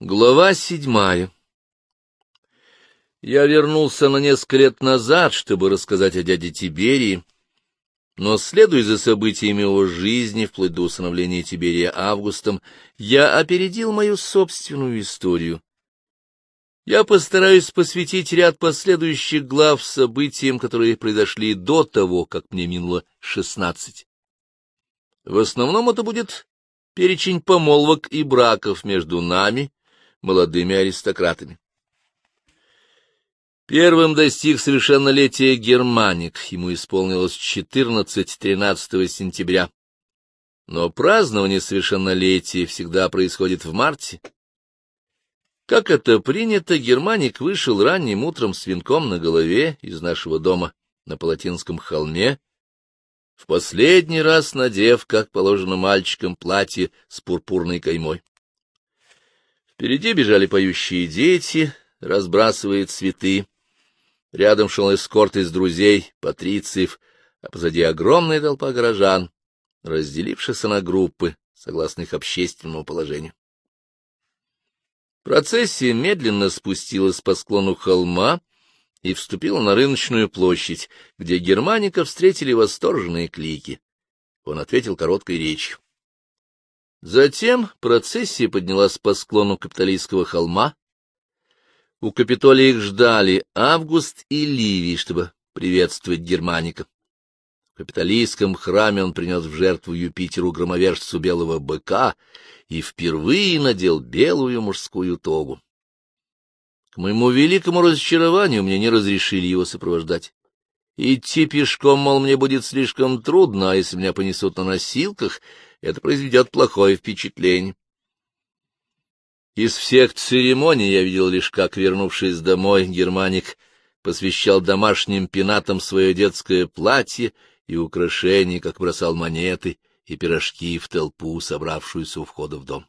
Глава седьмая Я вернулся на несколько лет назад, чтобы рассказать о дяде Тиберии, но, следуя за событиями его жизни, вплоть до усыновления Тиберия Августом, я опередил мою собственную историю. Я постараюсь посвятить ряд последующих глав событиям, которые произошли до того, как мне минуло шестнадцать. В основном это будет перечень помолвок и браков между нами, молодыми аристократами. Первым достиг совершеннолетия Германик, ему исполнилось 14-13 сентября. Но празднование совершеннолетия всегда происходит в марте. Как это принято, Германик вышел ранним утром с венком на голове из нашего дома на Палатинском холме, в последний раз надев, как положено мальчикам, платье с пурпурной каймой. Впереди бежали поющие дети, разбрасывая цветы. Рядом шел эскорт из друзей, патрициев, а позади огромная толпа горожан, разделившихся на группы, согласно их общественному положению. Процессия медленно спустилась по склону холма и вступила на рыночную площадь, где германика встретили восторженные клики. Он ответил короткой речью. Затем процессия поднялась по склону Капитолийского холма. У Капитолия их ждали Август и Ливий, чтобы приветствовать Германика. В Капитолийском храме он принес в жертву Юпитеру громовержцу белого быка и впервые надел белую мужскую тогу. К моему великому разочарованию мне не разрешили его сопровождать. Идти пешком, мол, мне будет слишком трудно, а если меня понесут на носилках, это произведет плохое впечатление. Из всех церемоний я видел лишь, как, вернувшись домой, германик посвящал домашним пенатам свое детское платье и украшения, как бросал монеты и пирожки в толпу, собравшуюся у входа в дом.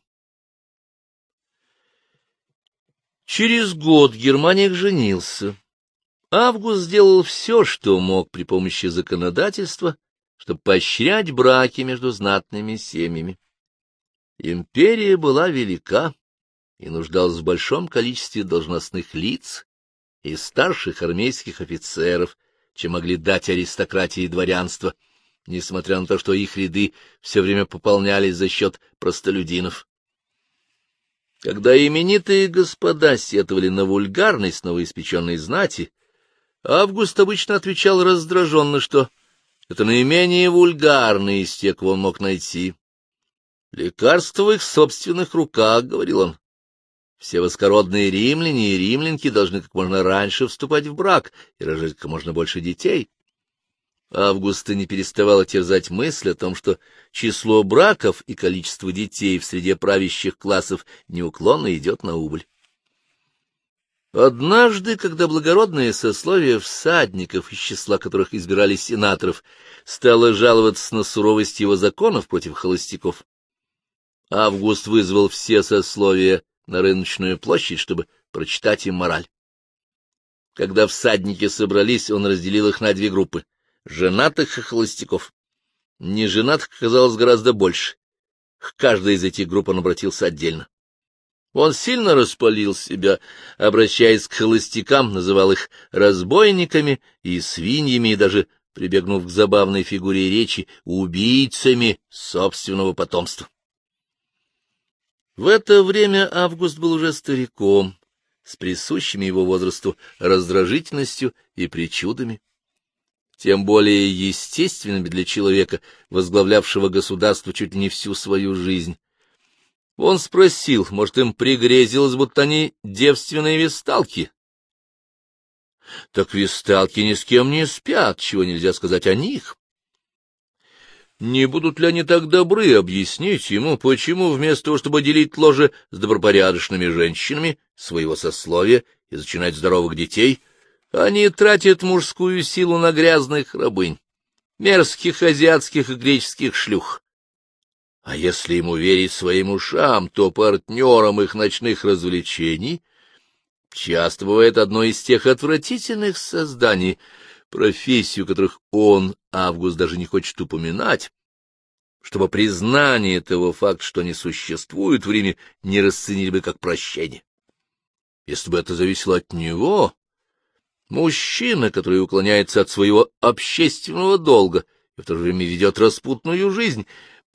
Через год германик женился. Август сделал все, что мог при помощи законодательства, чтобы поощрять браки между знатными семьями. Империя была велика и нуждалась в большом количестве должностных лиц и старших армейских офицеров, чем могли дать аристократии и дворянство, несмотря на то, что их ряды все время пополнялись за счет простолюдинов. Когда именитые господа сетовали на вульгарность новоиспеченной знати, Август обычно отвечал раздраженно, что это наименее вульгарный из тех, кого он мог найти. Лекарство в их собственных руках, — говорил он. Все воскородные римляне и римлянки должны как можно раньше вступать в брак и рожать как можно больше детей. Августа не переставала терзать мысль о том, что число браков и количество детей в среде правящих классов неуклонно идет на убыль. Однажды, когда благородное сословие всадников, из числа которых избирали сенаторов, стало жаловаться на суровость его законов против холостяков, Август вызвал все сословия на рыночную площадь, чтобы прочитать им мораль. Когда всадники собрались, он разделил их на две группы — женатых и холостяков. Неженатых оказалось гораздо больше. К каждой из этих групп он обратился отдельно. Он сильно распалил себя, обращаясь к холостякам, называл их разбойниками и свиньями, и даже, прибегнув к забавной фигуре речи, убийцами собственного потомства. В это время Август был уже стариком, с присущими его возрасту раздражительностью и причудами, тем более естественными для человека, возглавлявшего государство чуть ли не всю свою жизнь. Он спросил, может, им пригрезилось, будто они девственные весталки. Так весталки ни с кем не спят, чего нельзя сказать о них. Не будут ли они так добры объяснить ему, почему вместо того, чтобы делить ложе с добропорядочными женщинами своего сословия и зачинать здоровых детей, они тратят мужскую силу на грязных рабынь, мерзких азиатских и греческих шлюх, а если ему верить своим ушам, то партнером их ночных развлечений часто бывает одно из тех отвратительных созданий, профессию которых он, Август, даже не хочет упоминать, чтобы признание того факта, что они существуют в Риме, не расценили бы как прощение. Если бы это зависело от него, мужчина, который уклоняется от своего общественного долга и в то же время ведет распутную жизнь,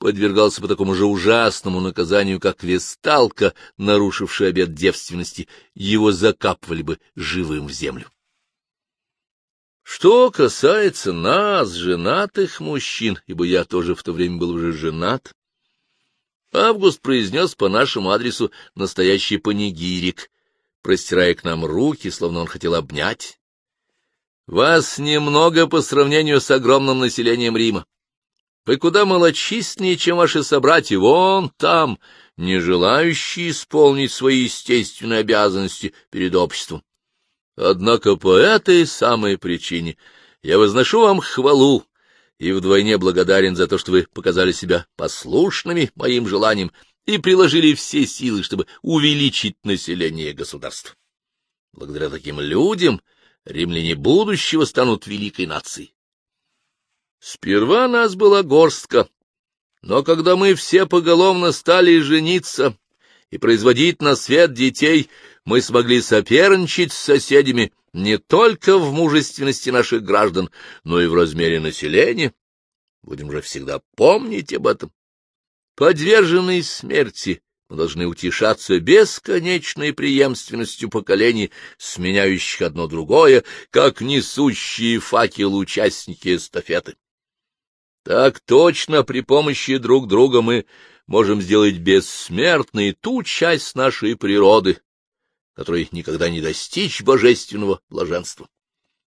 подвергался бы такому же ужасному наказанию, как весталка, нарушившая обет девственности, его закапывали бы живым в землю. Что касается нас, женатых мужчин, ибо я тоже в то время был уже женат, Август произнес по нашему адресу настоящий панигирик, простирая к нам руки, словно он хотел обнять. Вас немного по сравнению с огромным населением Рима. Вы куда малочисленнее, чем ваши собратья, вон там, не желающие исполнить свои естественные обязанности перед обществом. Однако по этой самой причине я возношу вам хвалу и вдвойне благодарен за то, что вы показали себя послушными моим желаниям и приложили все силы, чтобы увеличить население государства. Благодаря таким людям римляне будущего станут великой нацией. Сперва нас была горстка, но когда мы все поголовно стали жениться и производить на свет детей, мы смогли соперничать с соседями не только в мужественности наших граждан, но и в размере населения. Будем же всегда помнить об этом. Подверженные смерти, мы должны утешаться бесконечной преемственностью поколений, сменяющих одно другое, как несущие факел участники эстафеты. Так точно при помощи друг друга мы можем сделать бессмертной ту часть нашей природы, которой никогда не достичь божественного блаженства.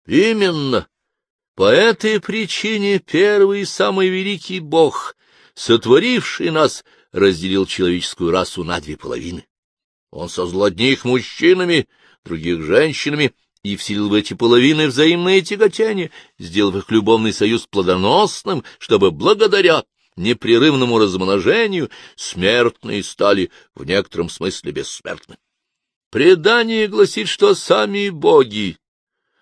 Именно по этой причине первый и самый великий Бог, сотворивший нас, разделил человеческую расу на две половины. Он создал одних мужчинами, других женщинами, и вселил в эти половины взаимное тяготение, сделав их любовный союз плодоносным, чтобы благодаря непрерывному размножению смертные стали в некотором смысле бессмертны. Предание гласит, что сами боги,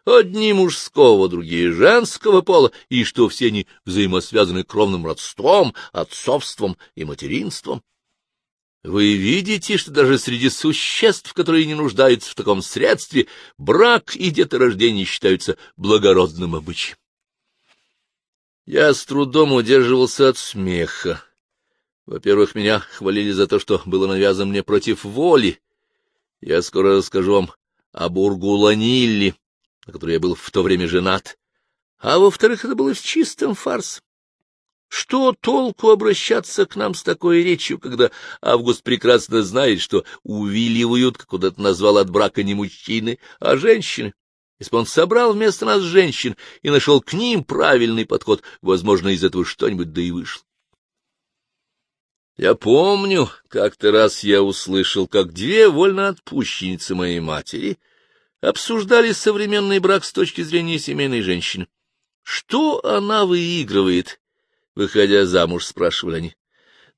одни мужского, другие женского пола, и что все они взаимосвязаны кровным родством, отцовством и материнством. Вы видите, что даже среди существ, которые не нуждаются в таком средстве, брак и деторождение считаются благородным обычаем. Я с трудом удерживался от смеха. Во-первых, меня хвалили за то, что было навязано мне против воли, я скоро расскажу вам об Ургуланилле, на которой я был в то время женат. А во-вторых, это было с чистым фарсом. Что толку обращаться к нам с такой речью, когда Август прекрасно знает, что увиливают, как он это назвал, от брака не мужчины, а женщины? Если бы он собрал вместо нас женщин и нашел к ним правильный подход, возможно, из этого что-нибудь да и вышло. Я помню, как-то раз я услышал, как две вольноотпущенницы моей матери обсуждали современный брак с точки зрения семейной женщины. Что она выигрывает, выходя замуж, спрашивали они.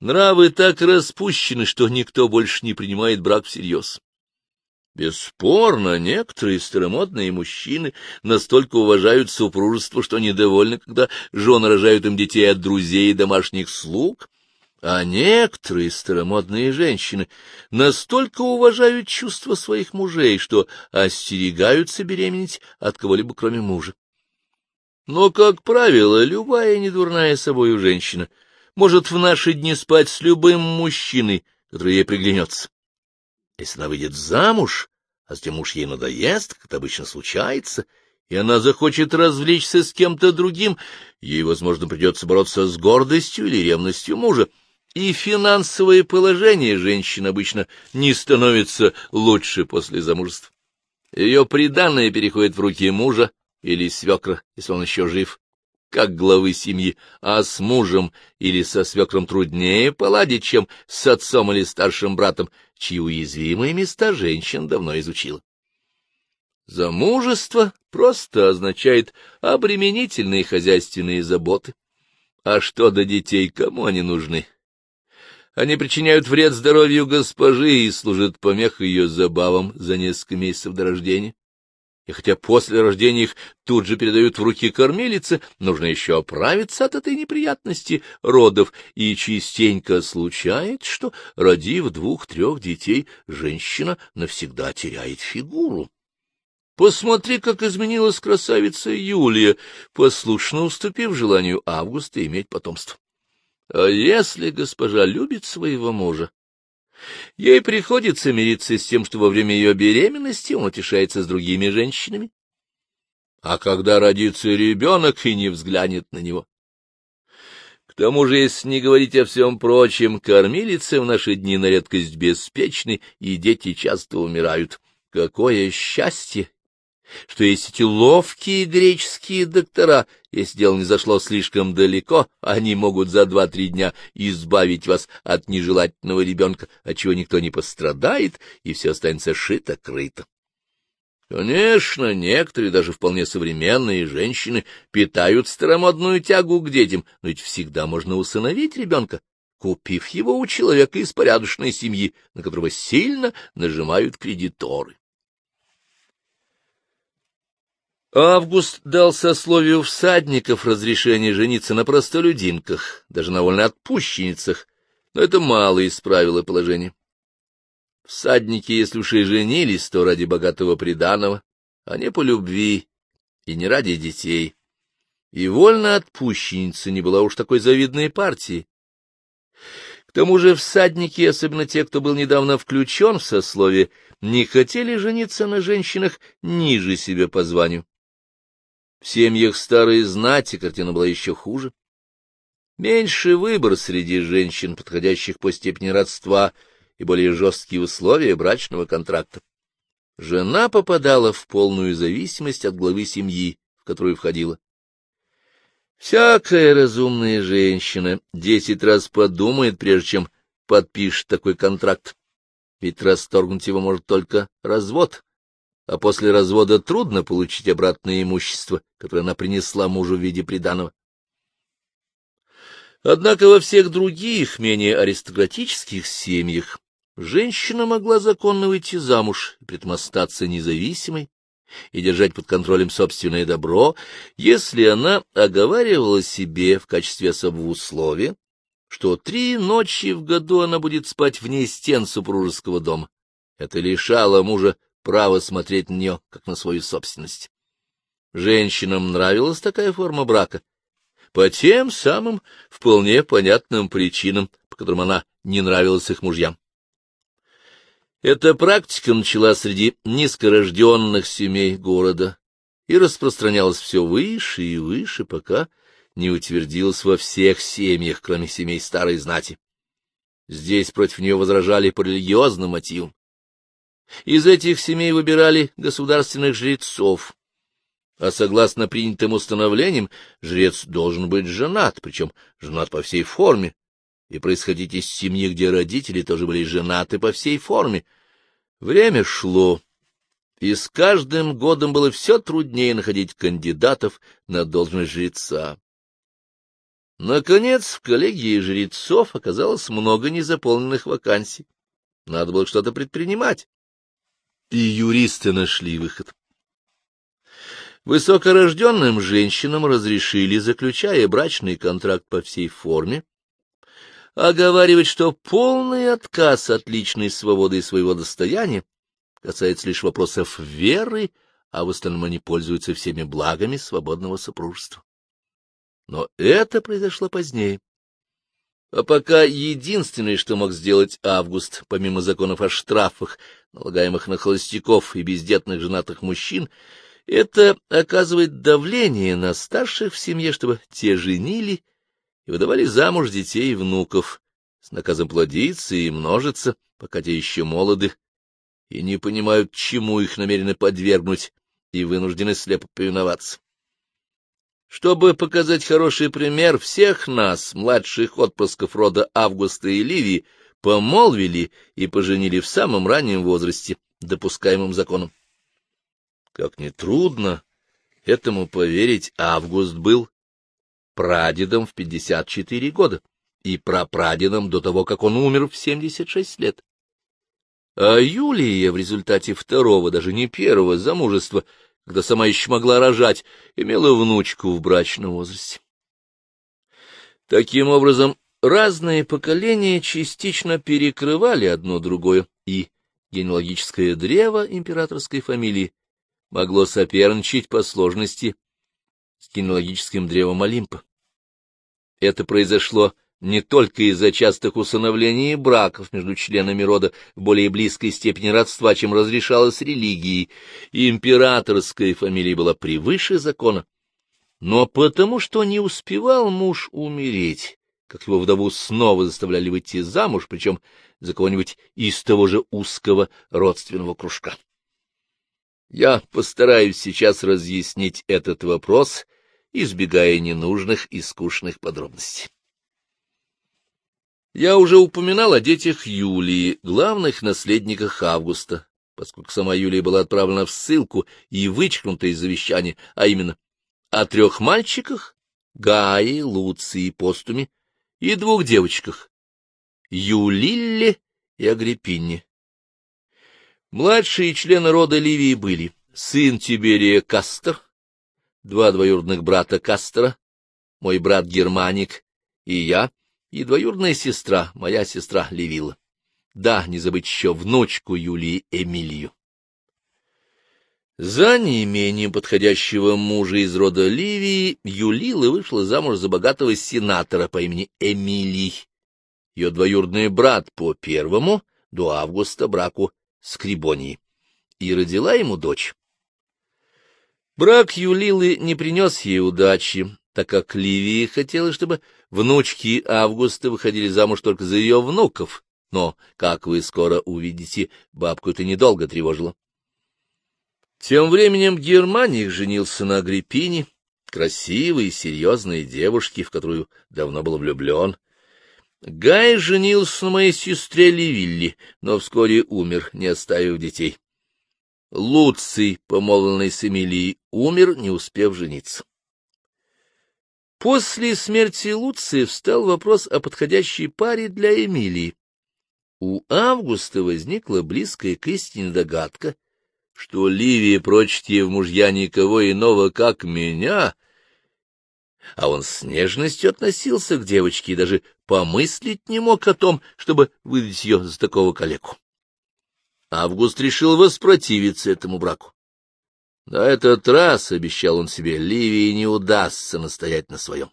Нравы так распущены, что никто больше не принимает брак всерьез. Бесспорно, некоторые старомодные мужчины настолько уважают супружество, что недовольны, когда жены рожают им детей от друзей и домашних слуг, а некоторые старомодные женщины настолько уважают чувства своих мужей, что остерегаются беременеть от кого-либо, кроме мужа. Но, как правило, любая недурная собою женщина может в наши дни спать с любым мужчиной, который ей приглянется. Если она выйдет замуж, а затем муж ей надоест, как это обычно случается, и она захочет развлечься с кем-то другим, ей, возможно, придется бороться с гордостью или ревностью мужа, и финансовое положение женщин обычно не становится лучше после замужества. Ее приданное переходит в руки мужа или свекра, если он еще жив, как главы семьи, а с мужем или со свекром труднее поладить, чем с отцом или старшим братом, чьи уязвимые места женщин давно изучила. Замужество просто означает обременительные хозяйственные заботы. А что до детей, кому они нужны? Они причиняют вред здоровью госпожи и служат помехой ее забавам за несколько месяцев до рождения. И хотя после рождения их тут же передают в руки кормилицы, нужно еще оправиться от этой неприятности родов, и частенько случается, что, родив двух-трех детей, женщина навсегда теряет фигуру. Посмотри, как изменилась красавица Юлия, послушно уступив желанию Августа иметь потомство. А если госпожа любит своего мужа, Ей приходится мириться с тем, что во время ее беременности он утешается с другими женщинами. А когда родится ребенок и не взглянет на него. К тому же, если не говорить о всем прочем, кормилицы в наши дни на редкость беспечны, и дети часто умирают. Какое счастье, что есть эти ловкие греческие доктора, если дело не зашло слишком далеко, они могут за два-три дня избавить вас от нежелательного ребенка, от чего никто не пострадает, и все останется шито-крыто. Конечно, некоторые, даже вполне современные женщины, питают старомодную тягу к детям, но ведь всегда можно усыновить ребенка, купив его у человека из порядочной семьи, на которого сильно нажимают кредиторы. Август дал сословию всадников разрешение жениться на простолюдинках, даже на вольноотпущенницах, но это мало исправило положение. Всадники, если уж и женились, то ради богатого приданого, а не по любви и не ради детей. И вольноотпущенница не была уж такой завидной партией. К тому же всадники, особенно те, кто был недавно включен в сословие, не хотели жениться на женщинах ниже себя по званию. В семьях старой знати картина была еще хуже. Меньший выбор среди женщин, подходящих по степени родства, и более жесткие условия брачного контракта. Жена попадала в полную зависимость от главы семьи, в которую входила. Всякая разумная женщина десять раз подумает, прежде чем подпишет такой контракт, ведь расторгнуть его может только развод, а после развода трудно получить обратное имущество, которое она принесла мужу в виде приданого. Однако во всех других, менее аристократических семьях женщина могла законно выйти замуж и независимой и держать под контролем собственное добро, если она оговаривала себе в качестве особого условия, что три ночи в году она будет спать вне стен супружеского дома. Это лишало мужа право смотреть на нее, как на свою собственность. Женщинам нравилась такая форма брака, по тем самым вполне понятным причинам, по которым она не нравилась их мужьям. Эта практика начала среди низкорожденных семей города и распространялась все выше и выше, пока не утвердилась во всех семьях, кроме семей старой знати. Здесь против нее возражали по религиозным мотивам. Из этих семей выбирали государственных жрецов, а согласно принятым установлениям, жрец должен быть женат, причем женат по всей форме, и происходить из семьи, где родители тоже были женаты по всей форме. Время шло, и с каждым годом было все труднее находить кандидатов на должность жреца. Наконец, в коллегии жрецов оказалось много незаполненных вакансий. Надо было что-то предпринимать и юристы нашли выход. Высокорожденным женщинам разрешили, заключая брачный контракт по всей форме, оговаривать, что полный отказ от личной свободы и своего достояния касается лишь вопросов веры, а в остальном они пользуются всеми благами свободного супружества. Но это произошло позднее. А пока единственное, что мог сделать Август, помимо законов о штрафах, налагаемых на холостяков и бездетных женатых мужчин, это оказывает давление на старших в семье, чтобы те женили и выдавали замуж детей и внуков, с наказом плодиться и множиться, пока те еще молоды, и не понимают, чему их намерены подвергнуть, и вынуждены слепо повиноваться. Чтобы показать хороший пример, всех нас, младших отпрысков рода Августа и Ливии, помолвили и поженили в самом раннем возрасте, допускаемым законом. Как нетрудно этому поверить, Август был прадедом в пятьдесят четыре года и прапрадедом до того, как он умер в семьдесят шесть лет. А Юлия в результате второго, даже не первого замужества, когда сама еще могла рожать, имела внучку в брачном возрасте. Таким образом, разные поколения частично перекрывали одно другое, и генеалогическое древо императорской фамилии могло соперничать по сложности с генеалогическим древом Олимпа. Это произошло не только из-за частых усыновлений и браков между членами рода в более близкой степени родства, чем разрешалось религией, императорская фамилия была превыше закона, но потому что не успевал муж умереть, как его вдову снова заставляли выйти замуж, причем за кого-нибудь из того же узкого родственного кружка. Я постараюсь сейчас разъяснить этот вопрос, избегая ненужных и скучных подробностей. Я уже упоминал о детях Юлии, главных наследниках Августа, поскольку сама Юлия была отправлена в ссылку и вычеркнута из завещания, а именно о трех мальчиках — Гае, Луции и Постуме, и двух девочках — Юлилле и Агриппине. Младшие члены рода Ливии были сын Тиберия Кастер, два двоюродных брата Кастера, мой брат Германик и я, и двоюродная сестра, моя сестра Левила. Да, не забыть еще внучку Юлии Эмилию. За неимением подходящего мужа из рода Ливии Юлила вышла замуж за богатого сенатора по имени Эмилий, ее двоюродный брат по первому до августа браку с Крибонией, и родила ему дочь. Брак Юлилы не принес ей удачи, так как Ливии хотела, чтобы внучки Августа выходили замуж только за ее внуков, но, как вы скоро увидите, бабку это недолго тревожило. Тем временем Германик женился на Агриппине, красивой и серьезной девушке, в которую давно был влюблен. Гай женился на моей сестре Ливилли, но вскоре умер, не оставив детей. Луций, помолвленный с Эмилией, умер, не успев жениться. После смерти Луция встал вопрос о подходящей паре для Эмилии. У Августа возникла близкая к истине догадка — что Ливия прочит ей в мужья никого иного, как меня, а он с нежностью относился к девочке и даже помыслить не мог о том, чтобы выдать ее за такого калеку. Август решил воспротивиться этому браку. На этот раз, — обещал он себе, — Ливии не удастся настоять на своем.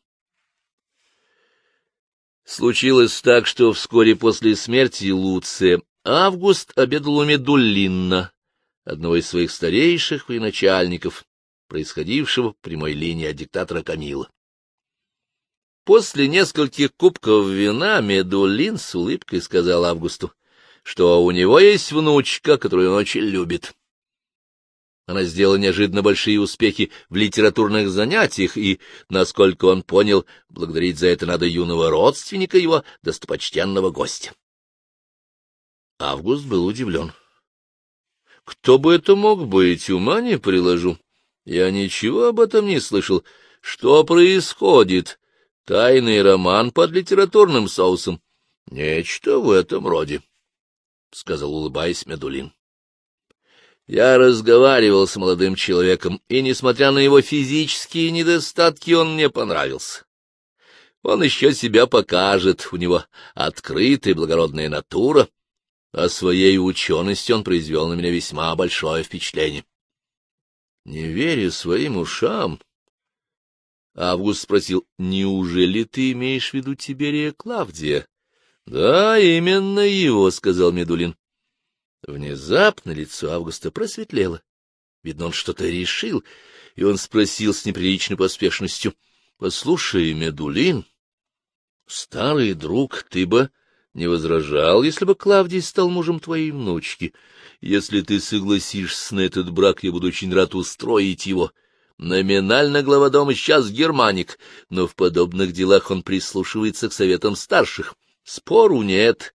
Случилось так, что вскоре после смерти Луция Август обедал у Медуллинна, одного из своих старейших военачальников, происходившего в прямой линии от диктатора Камила. После нескольких кубков вина Медулин с улыбкой сказал Августу, что у него есть внучка, которую он очень любит. Она сделала неожиданно большие успехи в литературных занятиях, и, насколько он понял, благодарить за это надо юного родственника его, достопочтенного гостя. Август был удивлен. Кто бы это мог быть, ума не приложу. Я ничего об этом не слышал. Что происходит? Тайный роман под литературным соусом. Нечто в этом роде, — сказал, улыбаясь Медулин. Я разговаривал с молодым человеком, и, несмотря на его физические недостатки, он мне понравился. Он еще себя покажет, у него открытая благородная натура, а своей ученостью он произвел на меня весьма большое впечатление. Не веря своим ушам, Август спросил, неужели ты имеешь в виду Тиберия Клавдия? — Да, именно его, — сказал Медулин. Внезапно лицо Августа просветлело. Видно, он что-то решил, и он спросил с неприличной поспешностью. — Послушай, Медулин, старый друг, ты бы не возражал, если бы Клавдий стал мужем твоей внучки. Если ты согласишься на этот брак, я буду очень рад устроить его. Номинально глава дома сейчас германик, но в подобных делах он прислушивается к советам старших. Спору нет.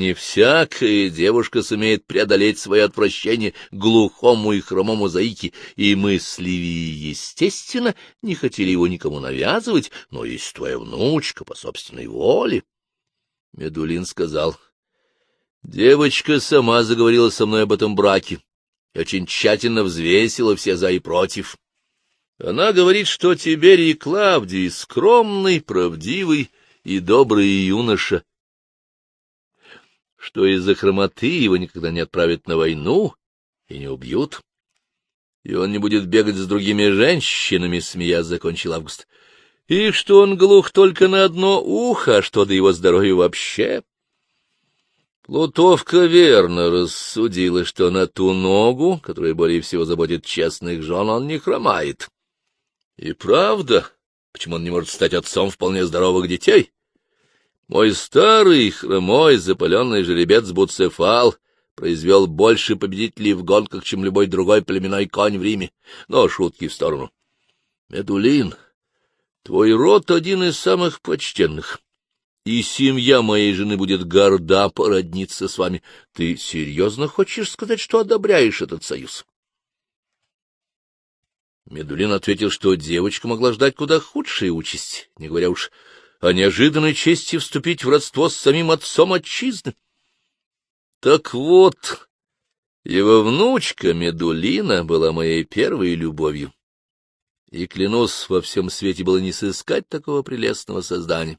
Не всякая девушка сумеет преодолеть свое отвращение глухому и хромому заике, и мы с Ливией, естественно, не хотели его никому навязывать, но есть твоя внучка по собственной воле. Медулин сказал. — Девочка сама заговорила со мной об этом браке. и очень тщательно взвесила все за и против. Она говорит, что Тиберий Клавдий скромный, правдивый и добрый юноша, что из-за хромоты его никогда не отправят на войну и не убьют, и он не будет бегать с другими женщинами, смеясь, закончил Август, и что он глух только на одно ухо, а что до его здоровья вообще. Плутовка верно рассудила, что на ту ногу, которая более всего заботит честных жен, он не хромает. И правда, почему он не может стать отцом вполне здоровых детей? Мой старый, хромой, запаленный жеребец Буцефал произвел больше победителей в гонках, чем любой другой племенной конь в Риме. Но шутки в сторону. Медулин, твой род один из самых почтенных и семья моей жены будет горда породниться с вами. Ты серьезно хочешь сказать, что одобряешь этот союз? Медулин ответил, что девочка могла ждать куда худшей участи, не говоря уж о неожиданной чести вступить в родство с самим отцом отчизны. Так вот, его внучка Медулина была моей первой любовью, и, клянусь, во всем свете было не сыскать такого прелестного создания.